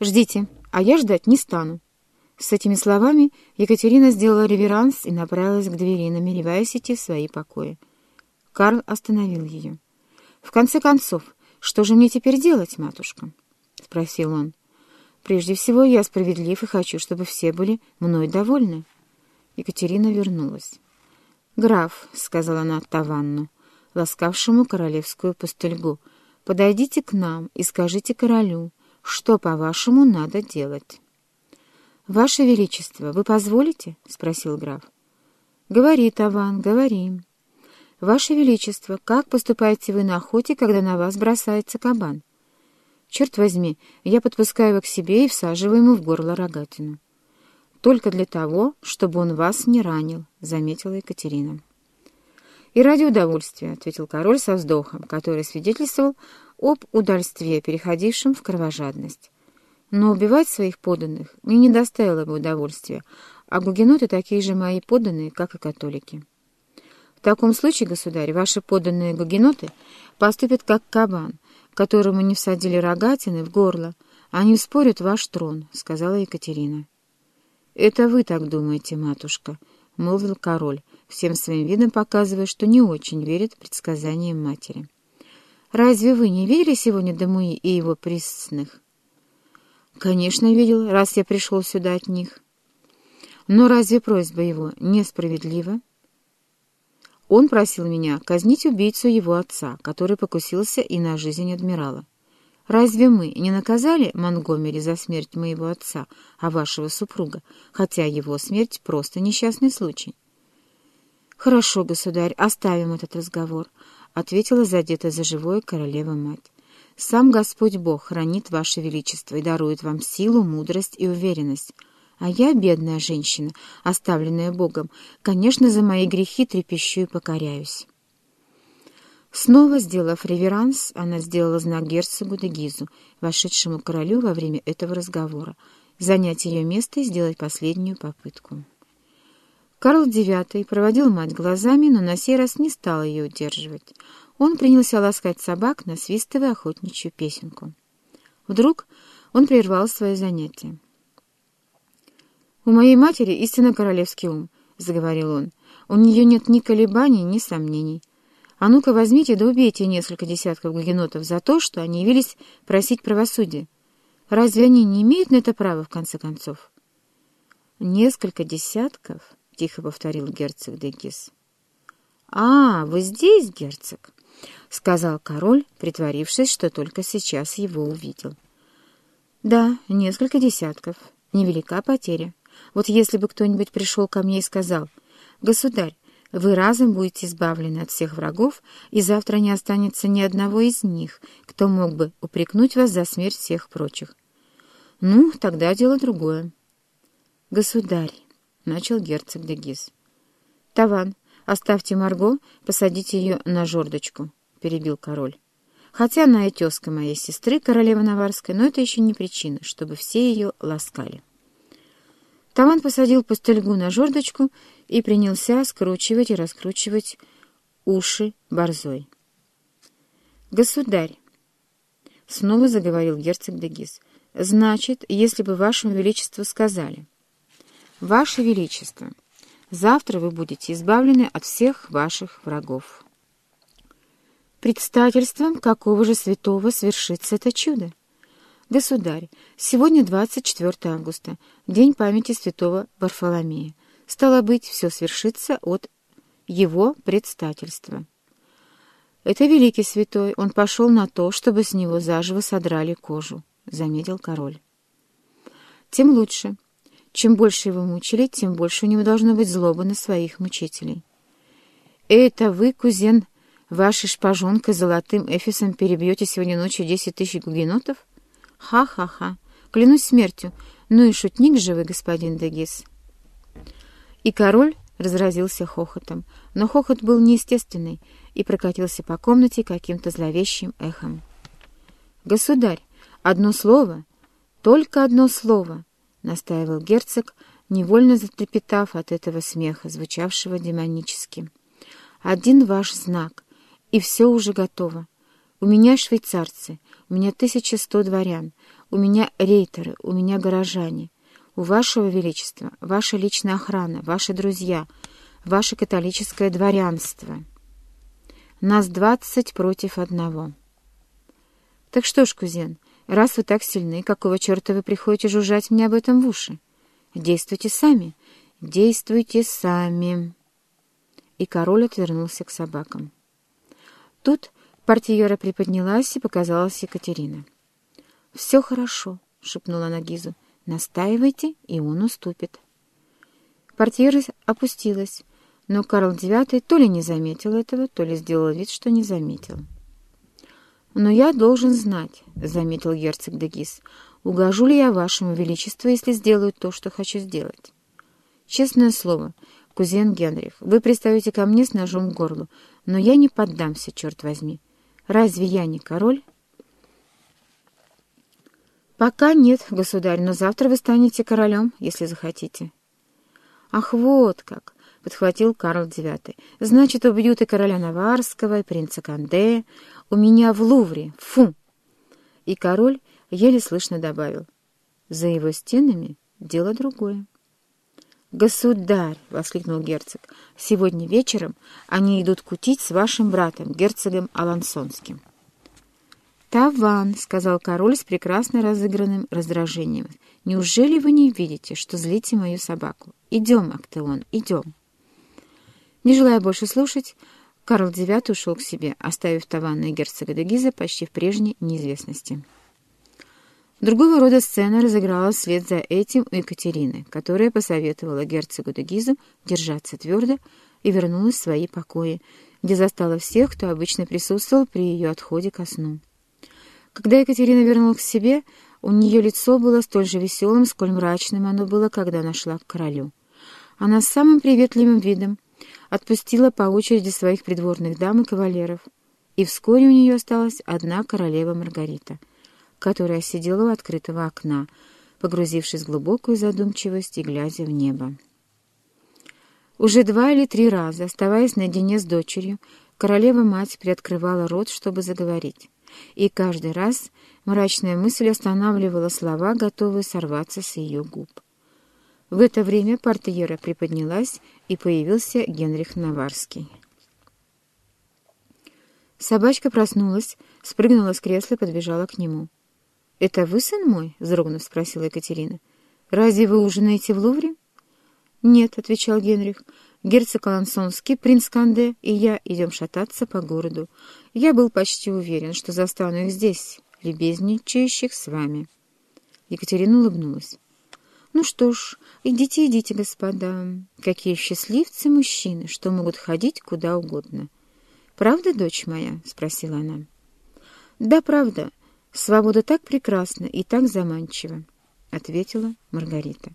«Ждите, а я ждать не стану». С этими словами Екатерина сделала реверанс и направилась к двери, намереваясь идти в свои покои. Карл остановил ее. «В конце концов, что же мне теперь делать, матушка?» — спросил он. «Прежде всего, я справедлив и хочу, чтобы все были мной довольны». Екатерина вернулась. «Граф», — сказала она Таванну, ласкавшему королевскую пустельгу, — «подойдите к нам и скажите королю, что, по-вашему, надо делать». «Ваше Величество, вы позволите?» — спросил граф. «Говори, Таван, говори». «Ваше Величество, как поступаете вы на охоте, когда на вас бросается кабан?» «Черт возьми, я подпускаю его к себе и всаживаю ему в горло рогатину». «Только для того, чтобы он вас не ранил», — заметила Екатерина. «И ради удовольствия», — ответил король со вздохом, который свидетельствовал об удальстве, переходившем в кровожадность. «Но убивать своих подданных мне не доставило бы удовольствия, а гугеноты такие же мои подданные, как и католики». «В таком случае, государь, ваши подданные гугеноты поступят как кабан, которому не всадили рогатины в горло, они вспорят ваш трон», — сказала Екатерина. «Это вы так думаете, матушка», — молвил король, всем своим видом показывая, что не очень верит предсказаниям матери. «Разве вы не видели сегодня Дамуи и его присных?» «Конечно, видел, раз я пришел сюда от них». «Но разве просьба его несправедлива?» Он просил меня казнить убийцу его отца, который покусился и на жизнь адмирала. Разве мы не наказали Монгомери за смерть моего отца, а вашего супруга, хотя его смерть просто несчастный случай? «Хорошо, государь, оставим этот разговор», — ответила задета за живое королева-мать. «Сам Господь Бог хранит ваше величество и дарует вам силу, мудрость и уверенность. А я, бедная женщина, оставленная Богом, конечно, за мои грехи трепещу и покоряюсь». Снова сделав реверанс, она сделала знак герцогу де Гизу, вошедшему королю во время этого разговора, занять ее место и сделать последнюю попытку. Карл IX проводил мать глазами, но на сей раз не стал ее удерживать. Он принялся ласкать собак, насвистывая охотничью песенку. Вдруг он прервал свое занятие. «У моей матери истинно королевский ум», — заговорил он. «У нее нет ни колебаний, ни сомнений. А ну-ка возьмите да убейте несколько десятков гугенотов за то, что они явились просить правосудия. Разве они не имеют на это право, в конце концов? «Несколько десятков?» — тихо повторил герцог Дегис. «А, вы здесь, герцог?» — сказал король, притворившись, что только сейчас его увидел. «Да, несколько десятков. Невелика потеря. Вот если бы кто-нибудь пришел ко мне и сказал, «Государь, вы разом будете избавлены от всех врагов, и завтра не останется ни одного из них, кто мог бы упрекнуть вас за смерть всех прочих. Ну, тогда дело другое. Государь, — начал герцог де Гиз. Таван, оставьте Марго, посадите ее на жердочку, — перебил король. Хотя она и тезка моей сестры, королевы Наварской, но это еще не причина, чтобы все ее ласкали. Таван посадил пустельгу на жердочку и принялся скручивать и раскручивать уши борзой. «Государь!» — снова заговорил герцог Дегис. «Значит, если бы вашему величеству сказали, «Ваше величество, завтра вы будете избавлены от всех ваших врагов». Предстательством какого же святого свершится это чудо? Государь, сегодня 24 августа, день памяти святого Варфоломея. Стало быть, все свершится от его предстательства. Это великий святой, он пошел на то, чтобы с него заживо содрали кожу, — заметил король. Тем лучше. Чем больше его мучили, тем больше у него должно быть злоба на своих мучителей. Это вы, кузен, вашей шпажонкой золотым эфисом перебьете сегодня ночью десять тысяч гугенотов? Ха-ха-ха, клянусь смертью. Ну и шутник же вы, господин Дегис. И король разразился хохотом, но хохот был неестественный и прокатился по комнате каким-то зловещим эхом. «Государь, одно слово, только одно слово!» — настаивал герцог, невольно затрепетав от этого смеха, звучавшего демонически. «Один ваш знак, и все уже готово. У меня швейцарцы, У меня 1100 дворян, у меня рейтеры, у меня горожане. У вашего величества ваша личная охрана, ваши друзья, ваше католическое дворянство. Нас двадцать против одного. Так что ж, кузен, раз вы так сильны, какого черта вы приходите жужжать мне об этом в уши? Действуйте сами, действуйте сами. И король отвернулся к собакам. Тут портьера приподнялась и показалась Екатерина. «Все хорошо», — шепнула она Гизу. «Настаивайте, и он уступит». Портьера опустилась, но Карл IX то ли не заметил этого, то ли сделал вид, что не заметил. «Но я должен знать», — заметил герцог де Гиз, «угожу ли я вашему величеству, если сделаю то, что хочу сделать». «Честное слово, кузен Генрих, вы приставите ко мне с ножом к горлу, но я не поддамся, черт возьми. Разве я не король?» «Пока нет, государь, но завтра вы станете королем, если захотите». «Ах, вот как!» — подхватил Карл IX. «Значит, убьют и короля Наварского, и принца Канде. У меня в Лувре. Фу!» И король еле слышно добавил. «За его стенами дело другое». «Государь!» — воскликнул герцог. «Сегодня вечером они идут кутить с вашим братом, герцогом Алансонским». «Таван!» — сказал король с прекрасно разыгранным раздражением. «Неужели вы не видите, что злите мою собаку? Идем, Актеон, идем!» Не желая больше слушать, Карл IX ушел к себе, оставив Таванна и герцога де Гиза почти в прежней неизвестности. Другого рода сцена разыгралась вслед за этим у Екатерины, которая посоветовала герцогу де Гизу держаться твердо и вернулась в свои покои, где застала всех, кто обычно присутствовал при ее отходе ко сну. Когда Екатерина вернулась к себе, у нее лицо было столь же веселым, сколь мрачным оно было, когда она шла к королю. Она с самым приветливым видом отпустила по очереди своих придворных дам и кавалеров, и вскоре у нее осталась одна королева Маргарита, которая сидела у открытого окна, погрузившись в глубокую задумчивость и глядя в небо. Уже два или три раза, оставаясь наедине с дочерью, королева-мать приоткрывала рот, чтобы заговорить, и каждый раз мрачная мысль останавливала слова, готовые сорваться с ее губ. В это время портьера приподнялась, и появился Генрих Наварский. Собачка проснулась, спрыгнула с кресла и подбежала к нему. — Это вы, сын мой? — вздрогнув, спросила Екатерина. — Разве вы ужинаете в Лувре? — Нет, — отвечал Генрих. — Герцог Алансонский, принц Канде и я идем шататься по городу. Я был почти уверен, что застану их здесь, любезничающих с вами. Екатерина улыбнулась. «Ну что ж, идите, идите, господа. Какие счастливцы мужчины, что могут ходить куда угодно». «Правда, дочь моя?» — спросила она. «Да, правда. Свобода так прекрасна и так заманчива», — ответила Маргарита.